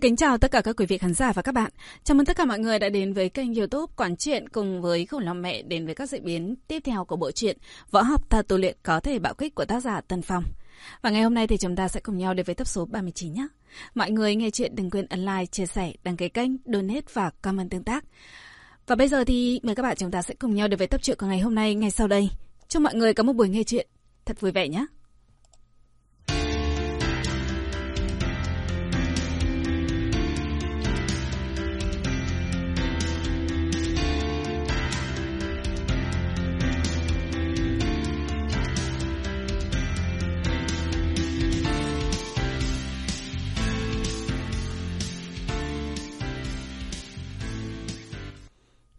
Xin kính chào tất cả các quý vị khán giả và các bạn. Chào mừng tất cả mọi người đã đến với kênh youtube Quản Truyện cùng với Khổng Long Mẹ đến với các diễn biến tiếp theo của bộ truyện Võ học ta tu luyện có thể bạo kích của tác giả Tân Phong. Và ngày hôm nay thì chúng ta sẽ cùng nhau đến với tập số 39 nhé. Mọi người nghe chuyện đừng quên ấn like, chia sẻ, đăng ký kênh, donate và comment tương tác. Và bây giờ thì mời các bạn chúng ta sẽ cùng nhau đến với tập truyện của ngày hôm nay ngay sau đây. Chúc mọi người có một buổi nghe chuyện thật vui vẻ nhé.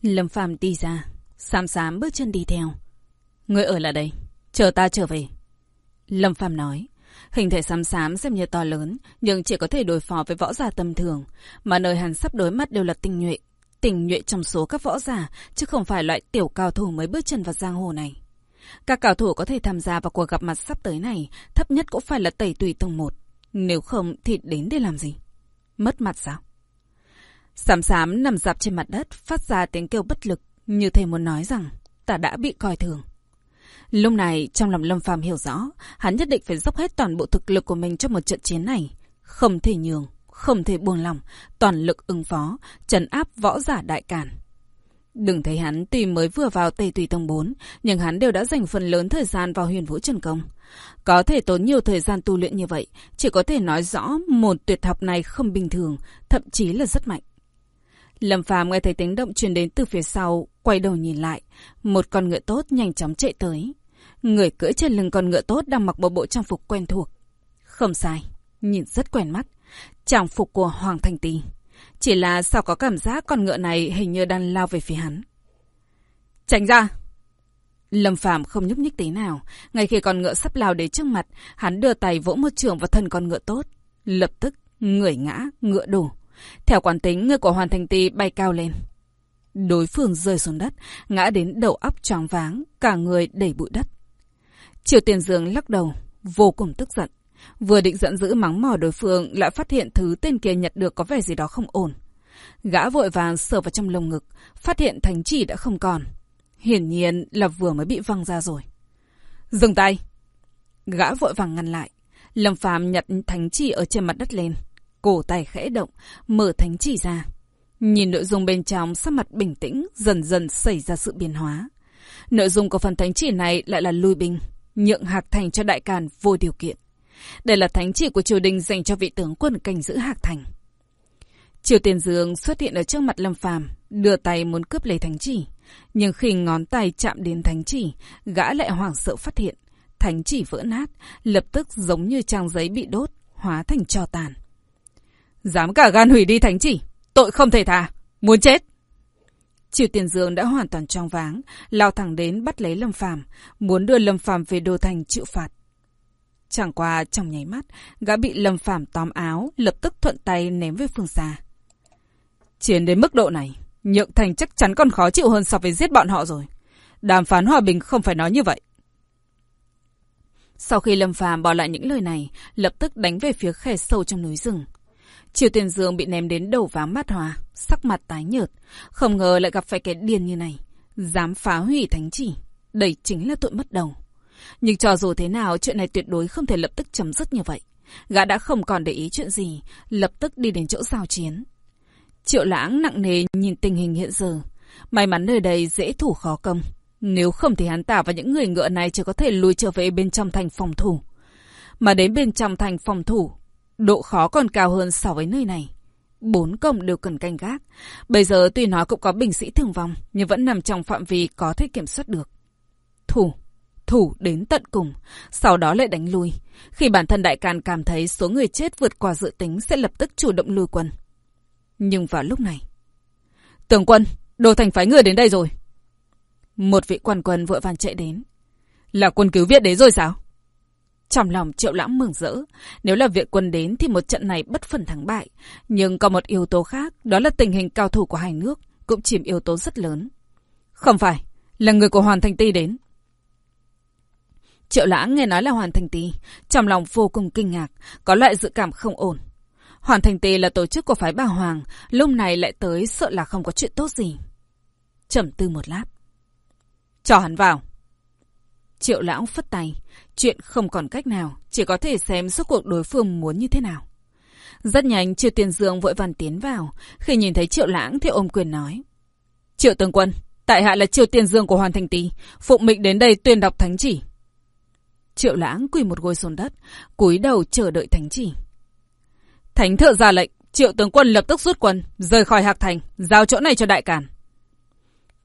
Lâm Phàm đi ra, xám xám bước chân đi theo. Người ở là đây, chờ ta trở về. Lâm Phàm nói, hình thể xám xám xem như to lớn, nhưng chỉ có thể đối phó với võ giả tầm thường, mà nơi hắn sắp đối mặt đều là tinh nhuệ. Tinh nhuệ trong số các võ giả, chứ không phải loại tiểu cao thủ mới bước chân vào giang hồ này. Các cao thủ có thể tham gia vào cuộc gặp mặt sắp tới này, thấp nhất cũng phải là tẩy tùy tầng một. Nếu không thì đến để làm gì? Mất mặt sao? Sám sám nằm dạp trên mặt đất, phát ra tiếng kêu bất lực, như thể muốn nói rằng ta đã bị coi thường. Lúc này, trong lòng Lâm Phàm hiểu rõ, hắn nhất định phải dốc hết toàn bộ thực lực của mình cho một trận chiến này. Không thể nhường, không thể buông lòng, toàn lực ứng phó, trấn áp võ giả đại càn. Đừng thấy hắn tuy mới vừa vào Tây Tùy Tông 4, nhưng hắn đều đã dành phần lớn thời gian vào huyền vũ trần công. Có thể tốn nhiều thời gian tu luyện như vậy, chỉ có thể nói rõ một tuyệt học này không bình thường, thậm chí là rất mạnh. Lâm Phàm nghe thấy tiếng động truyền đến từ phía sau, quay đầu nhìn lại, một con ngựa tốt nhanh chóng chạy tới. Người cưỡi trên lưng con ngựa tốt đang mặc một bộ trang phục quen thuộc. Không sai, nhìn rất quen mắt. Trang phục của Hoàng Thành Tì. Chỉ là sao có cảm giác con ngựa này hình như đang lao về phía hắn. Tránh ra! Lâm Phàm không nhúc nhích tí nào. Ngay khi con ngựa sắp lao đến trước mặt, hắn đưa tay vỗ một trường vào thân con ngựa tốt. Lập tức, người ngã, ngựa đổ. Theo quán tính, người của Hoàn Thành Tì bay cao lên. Đối phương rơi xuống đất, ngã đến đầu óc choáng váng, cả người đầy bụi đất. Triều Tiền Dương lắc đầu, vô cùng tức giận. Vừa định giận dữ mắng mỏ đối phương, lại phát hiện thứ tên kia nhặt được có vẻ gì đó không ổn. Gã vội vàng sờ vào trong lồng ngực, phát hiện thánh chỉ đã không còn. Hiển nhiên là vừa mới bị văng ra rồi. Dừng tay! Gã vội vàng ngăn lại. Lâm Phàm nhặt thánh chỉ ở trên mặt đất lên. Cổ tay khẽ động, mở thánh chỉ ra. Nhìn nội dung bên trong, sắc mặt bình tĩnh, dần dần xảy ra sự biến hóa. Nội dung của phần thánh chỉ này lại là lui binh, nhượng Hạc Thành cho đại càn vô điều kiện. Đây là thánh chỉ của triều đình dành cho vị tướng quân canh giữ Hạc Thành. Triều Tiền Dương xuất hiện ở trước mặt Lâm Phàm, đưa tay muốn cướp lấy thánh chỉ. Nhưng khi ngón tay chạm đến thánh chỉ, gã lại hoảng sợ phát hiện. Thánh chỉ vỡ nát, lập tức giống như trang giấy bị đốt, hóa thành cho tàn. Dám cả gan hủy đi thánh chỉ, tội không thể tha, muốn chết. Triều Tiền Dương đã hoàn toàn trong váng, lao thẳng đến bắt lấy Lâm Phàm, muốn đưa Lâm Phàm về đô thành chịu phạt. Chẳng qua trong nháy mắt, gã bị Lâm Phàm tóm áo, lập tức thuận tay ném về phương xa. Chiến đến mức độ này, Nhượng Thành chắc chắn còn khó chịu hơn so với giết bọn họ rồi. Đàm phán hòa bình không phải nói như vậy. Sau khi Lâm Phàm bỏ lại những lời này, lập tức đánh về phía khe sâu trong núi rừng. Triều Tiền Dương bị ném đến đầu váng mắt hòa, sắc mặt tái nhợt. Không ngờ lại gặp phải kẻ điên như này. Dám phá hủy thánh chỉ. Đây chính là tội mất đầu. Nhưng cho dù thế nào, chuyện này tuyệt đối không thể lập tức chấm dứt như vậy. Gã đã không còn để ý chuyện gì, lập tức đi đến chỗ giao chiến. Triệu lãng nặng nề nhìn tình hình hiện giờ. May mắn nơi đây dễ thủ khó công. Nếu không thì hắn ta và những người ngựa này chỉ có thể lùi trở về bên trong thành phòng thủ. Mà đến bên trong thành phòng thủ, độ khó còn cao hơn so với nơi này. Bốn cổng đều cần canh gác. Bây giờ tuy nói cũng có binh sĩ thương vong, nhưng vẫn nằm trong phạm vi có thể kiểm soát được. Thủ, thủ đến tận cùng, sau đó lại đánh lui. Khi bản thân đại càn cảm thấy số người chết vượt qua dự tính sẽ lập tức chủ động lui quân. Nhưng vào lúc này... Tướng quân, đồ thành phái người đến đây rồi. Một vị quan quân vội vàng chạy đến. Là quân cứu viện đến rồi sao? Trong lòng triệu lãng mừng rỡ, nếu là viện quân đến thì một trận này bất phần thắng bại. Nhưng còn một yếu tố khác, đó là tình hình cao thủ của hai nước, cũng chìm yếu tố rất lớn. Không phải, là người của Hoàn Thành Ti đến. Triệu lãng nghe nói là Hoàn Thành Ti, trong lòng vô cùng kinh ngạc, có loại dự cảm không ổn. Hoàn Thành Tì là tổ chức của phái bà Hoàng, lúc này lại tới sợ là không có chuyện tốt gì. Trầm tư một lát. Cho hắn vào. Triệu lão phất tay. Chuyện không còn cách nào, chỉ có thể xem suốt cuộc đối phương muốn như thế nào. Rất nhanh, Triệu Tiền Dương vội vàng tiến vào. Khi nhìn thấy Triệu Lãng thì ôm quyền nói. Triệu Tướng Quân, tại hạ là Triệu Tiền Dương của Hoàn Thành Tý, phụng mệnh đến đây tuyên đọc thánh chỉ. Triệu Lãng quỳ một gối xuống đất, cúi đầu chờ đợi thánh chỉ. Thánh thượng ra lệnh, Triệu Tướng Quân lập tức rút quân, rời khỏi Hạc Thành, giao chỗ này cho đại càn.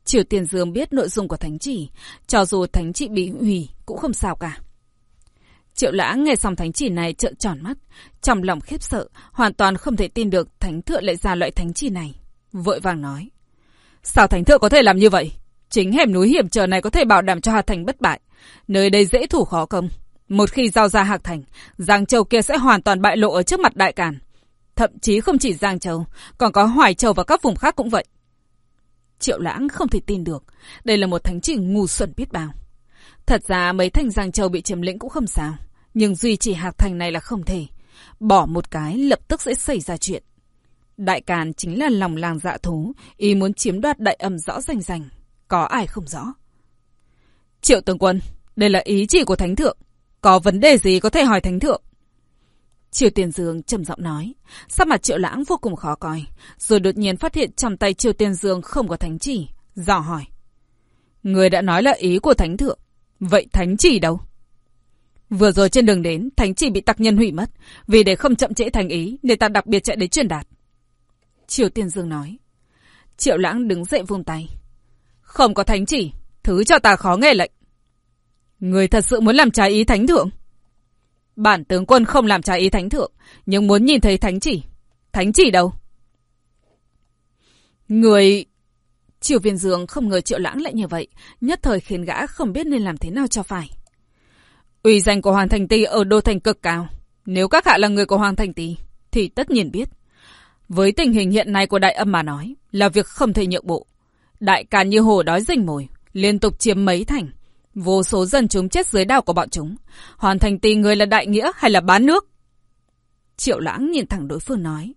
Triều Tiền Dương biết nội dung của thánh chỉ, cho dù thánh chỉ bị hủy cũng không sao cả. Triệu lãng nghe xong thánh chỉ này trợn tròn mắt, trong lòng khiếp sợ, hoàn toàn không thể tin được thánh thượng lại ra loại thánh chỉ này. Vội vàng nói. Sao thánh thượng có thể làm như vậy? Chính hẻm núi hiểm trở này có thể bảo đảm cho Hà Thành bất bại. Nơi đây dễ thủ khó công. Một khi giao ra Hạc Thành, Giang Châu kia sẽ hoàn toàn bại lộ ở trước mặt đại càn. Thậm chí không chỉ Giang Châu, còn có Hoài Châu và các vùng khác cũng vậy. Triệu lãng không thể tin được. Đây là một thánh chỉ ngu xuẩn biết bao. Thật ra mấy thành Giang Châu bị chiếm lĩnh cũng không sao. Nhưng duy trì hạc thành này là không thể. Bỏ một cái lập tức sẽ xảy ra chuyện. Đại Càn chính là lòng làng dạ thú, ý muốn chiếm đoạt đại âm rõ rành rành. Có ai không rõ? Triệu tướng quân, đây là ý chỉ của Thánh Thượng. Có vấn đề gì có thể hỏi Thánh Thượng? Triều Tiền Dương trầm giọng nói, sắc mặt Triệu Lãng vô cùng khó coi, rồi đột nhiên phát hiện trong tay Triều Tiền Dương không có thánh chỉ, dò hỏi. Người đã nói là ý của Thánh Thượng, vậy thánh chỉ đâu? Vừa rồi trên đường đến, thánh chỉ bị tặc nhân hủy mất, vì để không chậm trễ thành ý, nên ta đặc biệt chạy đến truyền đạt. Triều Tiên Dương nói. Triệu Lãng đứng dậy vung tay. Không có thánh chỉ, thứ cho ta khó nghe lệnh. Người thật sự muốn làm trái ý thánh thượng. Bản tướng quân không làm trái ý thánh thượng, nhưng muốn nhìn thấy thánh chỉ. Thánh chỉ đâu? Người... Triều viên dương không ngờ triệu lãng lại như vậy, nhất thời khiến gã không biết nên làm thế nào cho phải. Uy danh của Hoàng Thành Ti ở đô thành cực cao. Nếu các hạ là người của Hoàng Thành Ti, thì tất nhiên biết. Với tình hình hiện nay của đại âm mà nói, là việc không thể nhượng bộ. Đại càn như hồ đói rình mồi, liên tục chiếm mấy thành. Vô số dân chúng chết dưới đao của bọn chúng. Hoàn thành tì người là đại nghĩa hay là bán nước? Triệu lãng nhìn thẳng đối phương nói.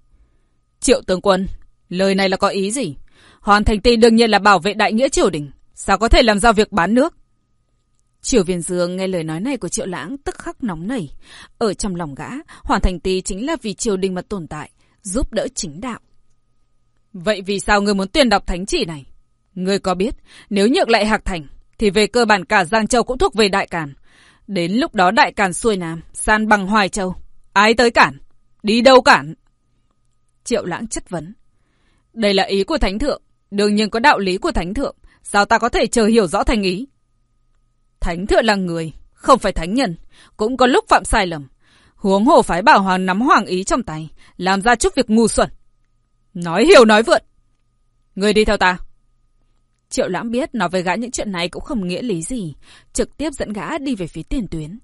Triệu tướng quân, lời này là có ý gì? Hoàn thành tì đương nhiên là bảo vệ đại nghĩa triều đình. Sao có thể làm ra việc bán nước? Triều viên dương nghe lời nói này của triệu lãng tức khắc nóng nảy. Ở trong lòng gã, hoàn thành tì chính là vì triều đình mà tồn tại, giúp đỡ chính đạo. Vậy vì sao ngươi muốn tuyên đọc thánh chỉ này? Ngươi có biết, nếu nhượng lại Hạc Thành, thì về cơ bản cả Giang Châu cũng thuộc về Đại Càn. Đến lúc đó Đại Càn xuôi Nam, san bằng Hoài Châu. Ai tới cản? Đi đâu cản? Triệu lãng chất vấn. Đây là ý của Thánh Thượng. Đương nhiên có đạo lý của Thánh Thượng. Sao ta có thể chờ hiểu rõ thành ý? Thánh Thượng là người, không phải thánh nhân. Cũng có lúc phạm sai lầm. Huống hồ phái bảo hoàng nắm hoàng ý trong tay, làm ra chút việc ngu xuẩn. Nói hiểu nói vượn. Người đi theo ta. Triệu lãm biết nói với gã những chuyện này cũng không nghĩa lý gì, trực tiếp dẫn gã đi về phía tiền tuyến.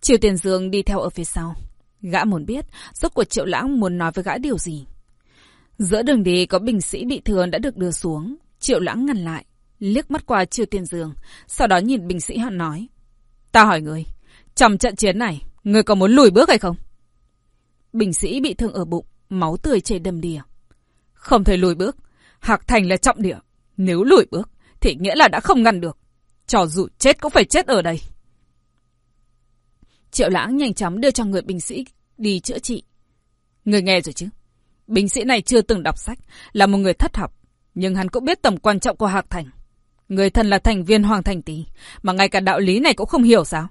Triệu Tiền Dương đi theo ở phía sau. Gã muốn biết, rốt cuộc Triệu lãm muốn nói với gã điều gì. Giữa đường đi có binh sĩ bị thương đã được đưa xuống. Triệu Lãng ngăn lại, liếc mắt qua Triệu Tiền Dương, sau đó nhìn binh sĩ họ nói. Ta hỏi người, trong trận chiến này, người có muốn lùi bước hay không? Binh sĩ bị thương ở bụng, máu tươi chảy đầm đìa. Không thể lùi bước, Hạc Thành là trọng địa. Nếu lùi bước, thì nghĩa là đã không ngăn được. Cho dù chết cũng phải chết ở đây. Triệu lãng nhanh chóng đưa cho người binh sĩ đi chữa trị. Người nghe rồi chứ? Binh sĩ này chưa từng đọc sách, là một người thất học. Nhưng hắn cũng biết tầm quan trọng của Hạc Thành. Người thân là thành viên Hoàng Thành Tý, mà ngay cả đạo lý này cũng không hiểu sao?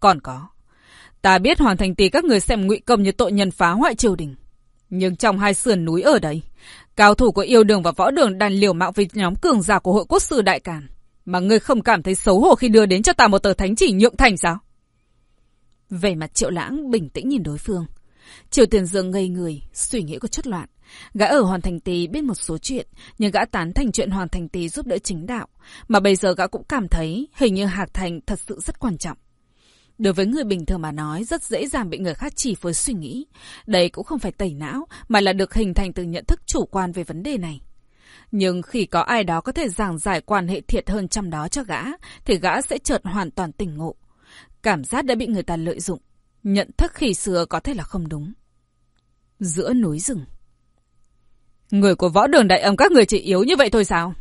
Còn có. Ta biết Hoàng Thành Tý các người xem ngụy công như tội nhân phá hoại triều đình. Nhưng trong hai sườn núi ở đây, cao thủ của yêu đường và võ đường đàn liều mạo với nhóm cường giả của hội quốc sư đại càn. Mà ngươi không cảm thấy xấu hổ khi đưa đến cho ta một tờ thánh chỉ nhượng thành sao? Về mặt triệu lãng bình tĩnh nhìn đối phương. Triều tiền dương ngây người, suy nghĩ có chút loạn. Gã ở Hoàn Thành Tý biết một số chuyện, nhưng gã tán thành chuyện Hoàn Thành Tý giúp đỡ chính đạo. Mà bây giờ gã cũng cảm thấy hình như Hạc Thành thật sự rất quan trọng. Đối với người bình thường mà nói, rất dễ dàng bị người khác chỉ với suy nghĩ. Đây cũng không phải tẩy não, mà là được hình thành từ nhận thức chủ quan về vấn đề này. Nhưng khi có ai đó có thể giảng giải quan hệ thiệt hơn trong đó cho gã, thì gã sẽ chợt hoàn toàn tỉnh ngộ. Cảm giác đã bị người ta lợi dụng. Nhận thức khi xưa có thể là không đúng. Giữa núi rừng. Người của võ đường đại âm các người chỉ yếu như vậy thôi sao?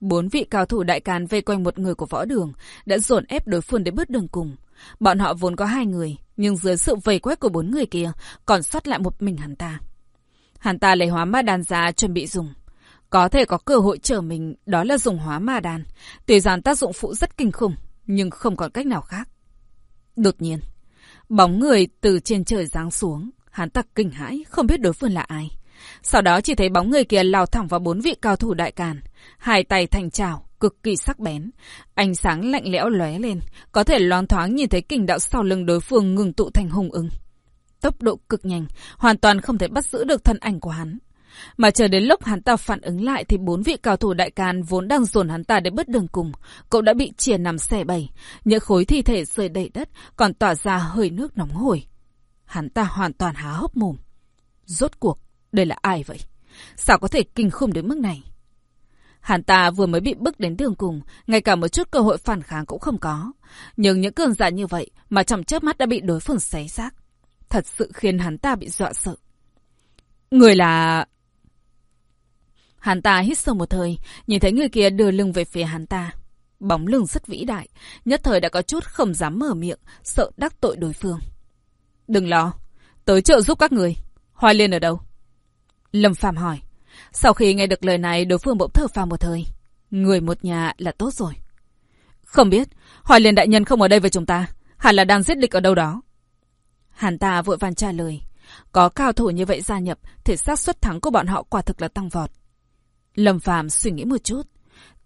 Bốn vị cao thủ đại càn vây quanh một người của võ đường đã dồn ép đối phương đến bước đường cùng. Bọn họ vốn có hai người, nhưng dưới sự vây quét của bốn người kia, còn sót lại một mình hắn ta. Hắn ta lấy hóa ma đàn ra chuẩn bị dùng. Có thể có cơ hội trở mình, đó là dùng hóa ma đàn. Tuy rằng tác dụng phụ rất kinh khủng, nhưng không còn cách nào khác. Đột nhiên, bóng người từ trên trời giáng xuống, hắn ta kinh hãi, không biết đối phương là ai. Sau đó chỉ thấy bóng người kia lao thẳng vào bốn vị cao thủ đại càn. Hai tay thành trào, cực kỳ sắc bén. Ánh sáng lạnh lẽo lóe lên, có thể loáng thoáng nhìn thấy kình đạo sau lưng đối phương ngừng tụ thành hùng ưng. Tốc độ cực nhanh, hoàn toàn không thể bắt giữ được thân ảnh của hắn. Mà chờ đến lúc hắn ta phản ứng lại thì bốn vị cao thủ đại can vốn đang dồn hắn ta đến bất đường cùng, cũng đã bị chia nằm xẻ bầy, những khối thi thể rơi đầy đất còn tỏa ra hơi nước nóng hổi. Hắn ta hoàn toàn há hốc mồm. Rốt cuộc, đây là ai vậy? Sao có thể kinh khủng đến mức này? Hắn ta vừa mới bị bức đến đường cùng, ngay cả một chút cơ hội phản kháng cũng không có. Nhưng những cơn giả như vậy mà trong chớp mắt đã bị đối phương xé xác. Thật sự khiến hắn ta bị dọa sợ. Người là... Hắn ta hít sâu một hơi, nhìn thấy người kia đưa lưng về phía hắn ta. Bóng lưng rất vĩ đại, nhất thời đã có chút không dám mở miệng, sợ đắc tội đối phương. Đừng lo, tới trợ giúp các người. Hoài Liên ở đâu? Lâm Phạm hỏi. Sau khi nghe được lời này, đối phương bỗng thở phào một thời. Người một nhà là tốt rồi. Không biết, Hoài Liên đại nhân không ở đây với chúng ta, hẳn là đang giết địch ở đâu đó. Hàn ta vội vàng trả lời. Có cao thủ như vậy gia nhập, thì xác suất thắng của bọn họ quả thực là tăng vọt. Lâm Phạm suy nghĩ một chút.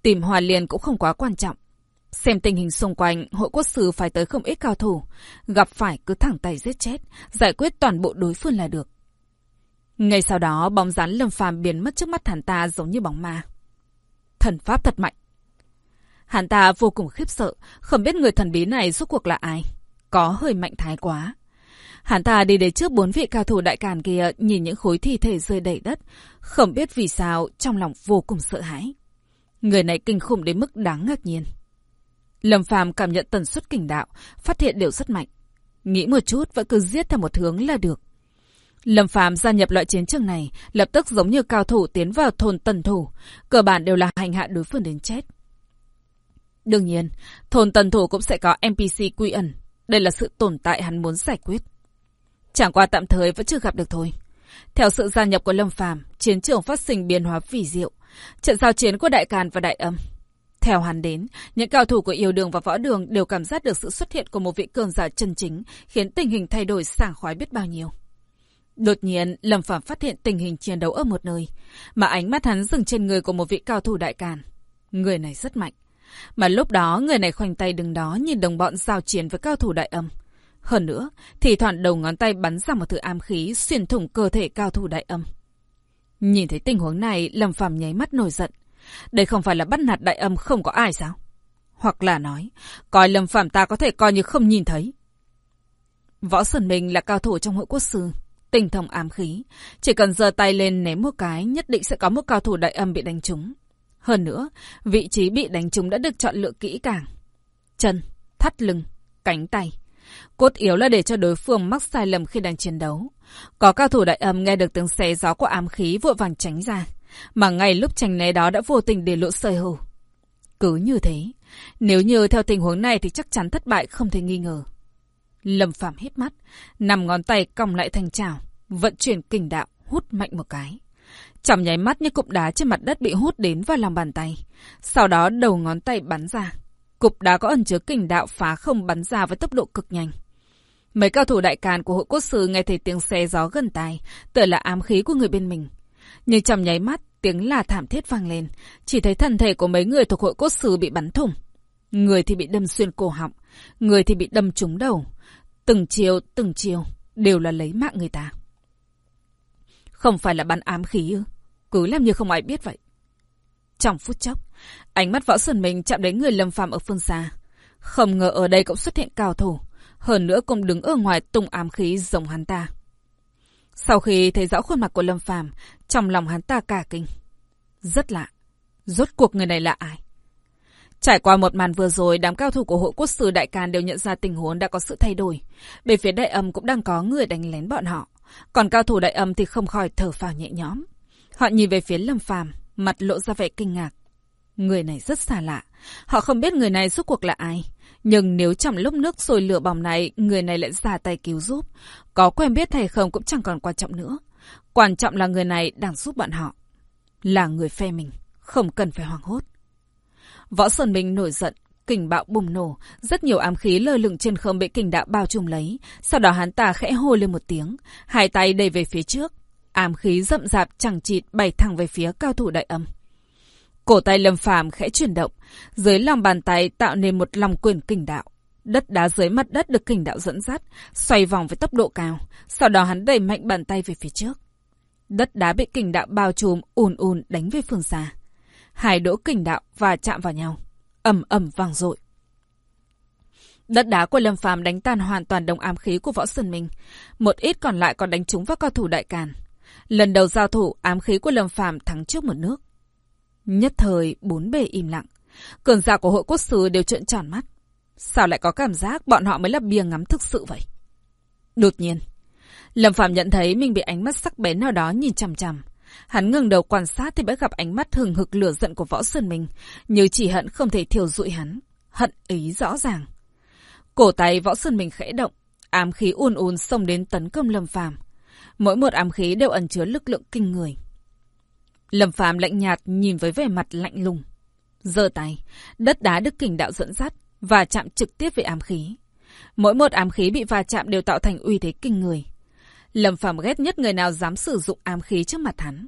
Tìm Hoài Liên cũng không quá quan trọng. Xem tình hình xung quanh, hội quốc sư phải tới không ít cao thủ. Gặp phải cứ thẳng tay giết chết, giải quyết toàn bộ đối phương là được. Ngay sau đó, bóng dáng Lâm Phàm biến mất trước mắt hắn ta giống như bóng ma. Thần pháp thật mạnh. Hắn ta vô cùng khiếp sợ, không biết người thần bí này rốt cuộc là ai. Có hơi mạnh thái quá. Hắn ta đi đến trước bốn vị cao thủ đại càn kia, nhìn những khối thi thể rơi đầy đất, không biết vì sao, trong lòng vô cùng sợ hãi. Người này kinh khủng đến mức đáng ngạc nhiên. Lâm Phàm cảm nhận tần suất kình đạo, phát hiện đều rất mạnh. Nghĩ một chút vẫn cứ giết theo một hướng là được. Lâm Phàm gia nhập loại chiến trường này, lập tức giống như cao thủ tiến vào thôn tần thủ, cơ bản đều là hành hạ đối phương đến chết. Đương nhiên, thôn tần thủ cũng sẽ có NPC quy ẩn, đây là sự tồn tại hắn muốn giải quyết. Chẳng qua tạm thời vẫn chưa gặp được thôi. Theo sự gia nhập của Lâm Phàm, chiến trường phát sinh biến hóa vỉ diệu, trận giao chiến của Đại Càn và Đại Âm. Theo hắn đến, những cao thủ của yêu đường và võ đường đều cảm giác được sự xuất hiện của một vị cường giả chân chính, khiến tình hình thay đổi sảng khoái biết bao nhiêu. Đột nhiên, Lâm phạm phát hiện tình hình chiến đấu ở một nơi, mà ánh mắt hắn dừng trên người của một vị cao thủ đại càn. Người này rất mạnh. Mà lúc đó, người này khoanh tay đứng đó nhìn đồng bọn giao chiến với cao thủ đại âm. Hơn nữa, thì thoảng đầu ngón tay bắn ra một thứ ám khí xuyên thủng cơ thể cao thủ đại âm. Nhìn thấy tình huống này, Lâm phạm nháy mắt nổi giận. Đây không phải là bắt nạt đại âm không có ai sao? Hoặc là nói, coi Lâm phạm ta có thể coi như không nhìn thấy. Võ Sơn Minh là cao thủ trong hội quốc sư, tinh thông ám khí. Chỉ cần giơ tay lên ném một cái, nhất định sẽ có một cao thủ đại âm bị đánh trúng. Hơn nữa, vị trí bị đánh trúng đã được chọn lựa kỹ càng. Chân, thắt lưng, cánh tay. Cốt yếu là để cho đối phương mắc sai lầm khi đang chiến đấu. Có cao thủ đại âm nghe được tiếng xé gió của ám khí vội vàng tránh ra. Mà ngay lúc tránh né đó đã vô tình để lộ sơi hù. Cứ như thế, nếu như theo tình huống này thì chắc chắn thất bại không thể nghi ngờ. Lâm Phạm hít mắt, nằm ngón tay cong lại thành chảo, vận chuyển kình đạo, hút mạnh một cái. Trong nháy mắt như cục đá trên mặt đất bị hút đến vào lòng bàn tay. Sau đó đầu ngón tay bắn ra. Cục đá có ẩn chứa kình đạo phá không bắn ra với tốc độ cực nhanh. Mấy cao thủ đại càn của hội cốt sư nghe thấy tiếng xe gió gần tai, tựa là ám khí của người bên mình. Nhưng trong nháy mắt, tiếng là thảm thiết vang lên, chỉ thấy thân thể của mấy người thuộc hội cốt sư bị bắn thủng. Người thì bị đâm xuyên cổ họng, người thì bị đâm trúng đầu. Từng chiều, từng chiều, đều là lấy mạng người ta. Không phải là bắn ám khí ư? Cứ làm như không ai biết vậy. Trong phút chốc, ánh mắt võ sơn mình chạm đến người lâm phàm ở phương xa. Không ngờ ở đây cũng xuất hiện cao thủ. Hơn nữa cũng đứng ở ngoài tung ám khí giống hắn ta. Sau khi thấy rõ khuôn mặt của Lâm Phàm, trong lòng hắn ta cả kinh. Rất lạ. Rốt cuộc người này là ai? Trải qua một màn vừa rồi, đám cao thủ của hội quốc sư Đại Càn đều nhận ra tình huống đã có sự thay đổi. Bên phía đại âm cũng đang có người đánh lén bọn họ. còn cao thủ đại âm thì không khỏi thở phào nhẹ nhõm. Họ nhìn về phía Lâm Phàm, mặt lộ ra vẻ kinh ngạc. Người này rất xa lạ. Họ không biết người này suốt cuộc là ai. Nhưng nếu trong lúc nước sôi lửa bỏng này, người này lại ra tay cứu giúp, có quen biết hay không cũng chẳng còn quan trọng nữa. Quan trọng là người này đang giúp bọn họ. Là người phe mình, không cần phải hoảng hốt. Võ Sơn Minh nổi giận, kình bạo bùng nổ, rất nhiều ám khí lơ lửng trên không bị kình đạo bao trùm lấy. Sau đó hắn ta khẽ hô lên một tiếng, hai tay đẩy về phía trước. Ám khí rậm rạp chẳng chịt bay thẳng về phía cao thủ đại âm. Cổ tay Lâm Phàm khẽ chuyển động, dưới lòng bàn tay tạo nên một lòng quyền kình đạo. Đất đá dưới mặt đất được kình đạo dẫn dắt, xoay vòng với tốc độ cao. Sau đó hắn đẩy mạnh bàn tay về phía trước. Đất đá bị kình đạo bao trùm ùn ùn đánh về phương xa. Hai đỗ kình đạo và chạm vào nhau, ầm ầm vang dội. Đất đá của Lâm Phàm đánh tan hoàn toàn đồng ám khí của Võ Sơn Minh, một ít còn lại còn đánh trúng vào cao thủ đại càn. Lần đầu giao thủ, ám khí của Lâm Phàm thắng trước một nước. Nhất thời bốn bề im lặng, cường giả của hội quốc sứ đều trợn tròn mắt. Sao lại có cảm giác bọn họ mới là bia ngắm thực sự vậy? Đột nhiên, Lâm Phạm nhận thấy mình bị ánh mắt sắc bén nào đó nhìn chằm chằm. Hắn ngừng đầu quan sát thì bắt gặp ánh mắt hừng hực lửa giận của Võ Sơn mình như chỉ hận không thể thiêu rụi hắn. Hận ý rõ ràng. Cổ tay Võ Sơn mình khẽ động, ám khí uôn uôn xông đến tấn công Lâm Phàm. Mỗi một ám khí đều ẩn chứa lực lượng kinh người. Lâm Phàm lạnh nhạt nhìn với vẻ mặt lạnh lùng. giơ tay, đất đá đức kình đạo dẫn dắt và chạm trực tiếp với ám khí. Mỗi một ám khí bị va chạm đều tạo thành uy thế kinh người. Lâm Phàm ghét nhất người nào dám sử dụng ám khí trước mặt hắn.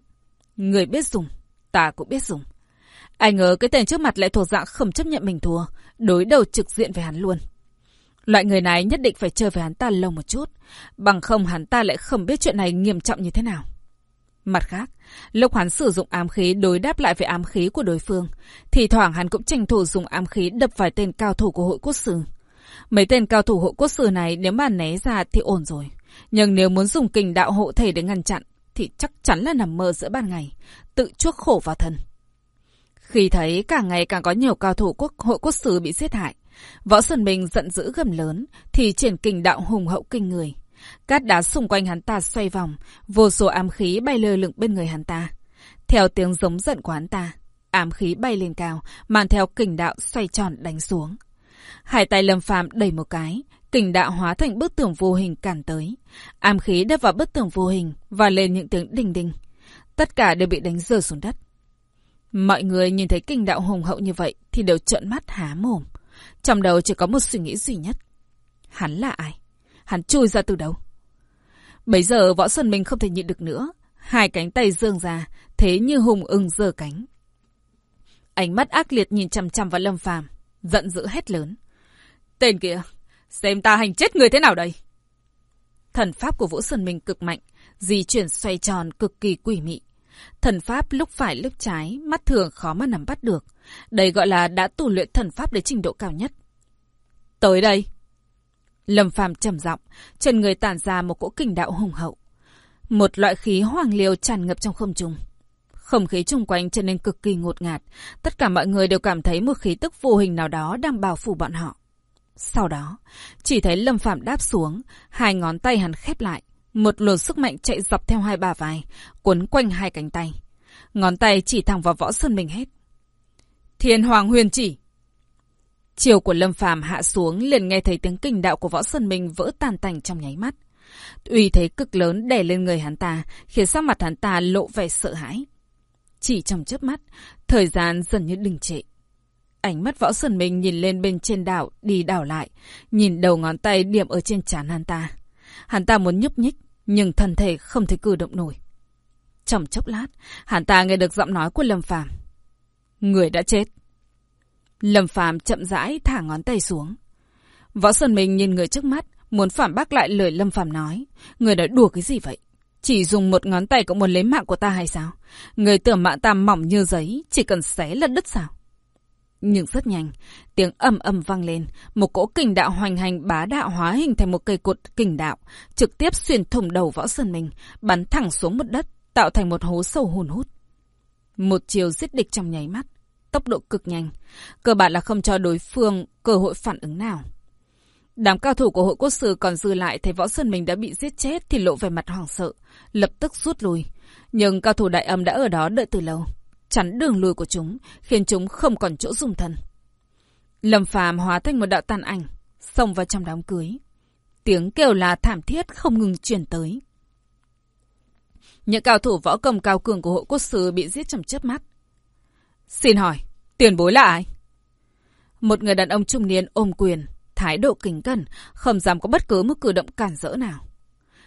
Người biết dùng, ta cũng biết dùng. Ai ngờ cái tên trước mặt lại thuộc dạng không chấp nhận mình thua, đối đầu trực diện với hắn luôn. Loại người này nhất định phải chơi với hắn ta lâu một chút, bằng không hắn ta lại không biết chuyện này nghiêm trọng như thế nào. Mặt khác, lúc hắn sử dụng ám khí đối đáp lại với ám khí của đối phương, thì thoảng hắn cũng tranh thủ dùng ám khí đập vài tên cao thủ của hội quốc sư. Mấy tên cao thủ hội quốc sư này nếu mà né ra thì ổn rồi. Nhưng nếu muốn dùng kình đạo hộ thể để ngăn chặn, thì chắc chắn là nằm mơ giữa ban ngày, tự chuốc khổ vào thân. Khi thấy càng ngày càng có nhiều cao thủ quốc hội quốc sứ bị giết hại, Võ Sơn Minh giận dữ gầm lớn, thì triển kình đạo hùng hậu kinh người. Cát đá xung quanh hắn ta xoay vòng, vô số ám khí bay lơ lửng bên người hắn ta. Theo tiếng giống giận của hắn ta, ám khí bay lên cao, mang theo kình đạo xoay tròn đánh xuống. Hai tay lâm phàm đẩy một cái, kình đạo hóa thành bức tường vô hình cản tới. Ám khí đập vào bức tường vô hình và lên những tiếng đình đình, Tất cả đều bị đánh rơi xuống đất. Mọi người nhìn thấy kình đạo hùng hậu như vậy thì đều trợn mắt há mồm. Trong đầu chỉ có một suy nghĩ duy nhất. Hắn là ai? Hắn chui ra từ đâu? Bây giờ võ xuân minh không thể nhịn được nữa. Hai cánh tay dương ra, thế như hùng ưng giơ cánh. Ánh mắt ác liệt nhìn chằm chằm vào Lâm Phàm, giận dữ hét lớn. Tên kia, xem ta hành chết người thế nào đây? Thần pháp của Vũ sơn Minh cực mạnh, di chuyển xoay tròn cực kỳ quỷ mị. Thần pháp lúc phải lúc trái, mắt thường khó mà nắm bắt được. Đây gọi là đã tu luyện thần pháp đến trình độ cao nhất. Tới đây! Lâm Phàm trầm giọng, chân người tản ra một cỗ kình đạo hùng hậu. Một loại khí hoàng liều tràn ngập trong không trung. Không khí chung quanh trở nên cực kỳ ngột ngạt, tất cả mọi người đều cảm thấy một khí tức vô hình nào đó đang bao phủ bọn họ. Sau đó, chỉ thấy Lâm phạm đáp xuống, hai ngón tay hắn khép lại, một luồng sức mạnh chạy dọc theo hai bà vai, quấn quanh hai cánh tay. Ngón tay chỉ thẳng vào võ sơn mình hết. Thiên Hoàng Huyền chỉ! Chiều của Lâm Phàm hạ xuống liền nghe thấy tiếng kinh đạo của Võ Sơn Minh vỡ tan tành trong nháy mắt. Uy thế cực lớn đè lên người hắn ta, khiến sắc mặt hắn ta lộ vẻ sợ hãi. Chỉ trong chớp mắt, thời gian dần như đình trệ. Ánh mắt Võ Sơn Minh nhìn lên bên trên đảo, đi đảo lại, nhìn đầu ngón tay điểm ở trên trán hắn ta. Hắn ta muốn nhúc nhích, nhưng thân thể không thể cử động nổi. Trong chốc lát, hắn ta nghe được giọng nói của Lâm Phàm. Người đã chết. Lâm Phàm chậm rãi thả ngón tay xuống. Võ Sơn Minh nhìn người trước mắt, muốn phản bác lại lời Lâm Phàm nói. Người đã đùa cái gì vậy? Chỉ dùng một ngón tay cũng muốn lấy mạng của ta hay sao? Người tưởng mạng ta mỏng như giấy, chỉ cần xé là đứt sao? Nhưng rất nhanh, tiếng ầm ầm vang lên, một cỗ kình đạo hoành hành bá đạo hóa hình thành một cây cột kình đạo, trực tiếp xuyên thủng đầu võ sơn mình, bắn thẳng xuống một đất, tạo thành một hố sâu hùn hút. Một chiều giết địch trong nháy mắt tốc độ cực nhanh, cơ bản là không cho đối phương cơ hội phản ứng nào. Đám cao thủ của hội quốc sư còn dư lại thấy võ sơn mình đã bị giết chết thì lộ về mặt hoảng sợ, lập tức rút lui. Nhưng cao thủ đại âm đã ở đó đợi từ lâu, chắn đường lùi của chúng, khiến chúng không còn chỗ dùng thân. Lâm phàm hóa thành một đạo tàn ảnh, xông vào trong đám cưới. Tiếng kêu là thảm thiết không ngừng truyền tới. Những cao thủ võ công cao cường của hội quốc sứ bị giết trong chớp mắt. Xin hỏi, tiền bối là ai? Một người đàn ông trung niên ôm quyền, thái độ kính cẩn, không dám có bất cứ một cử động cản rỡ nào.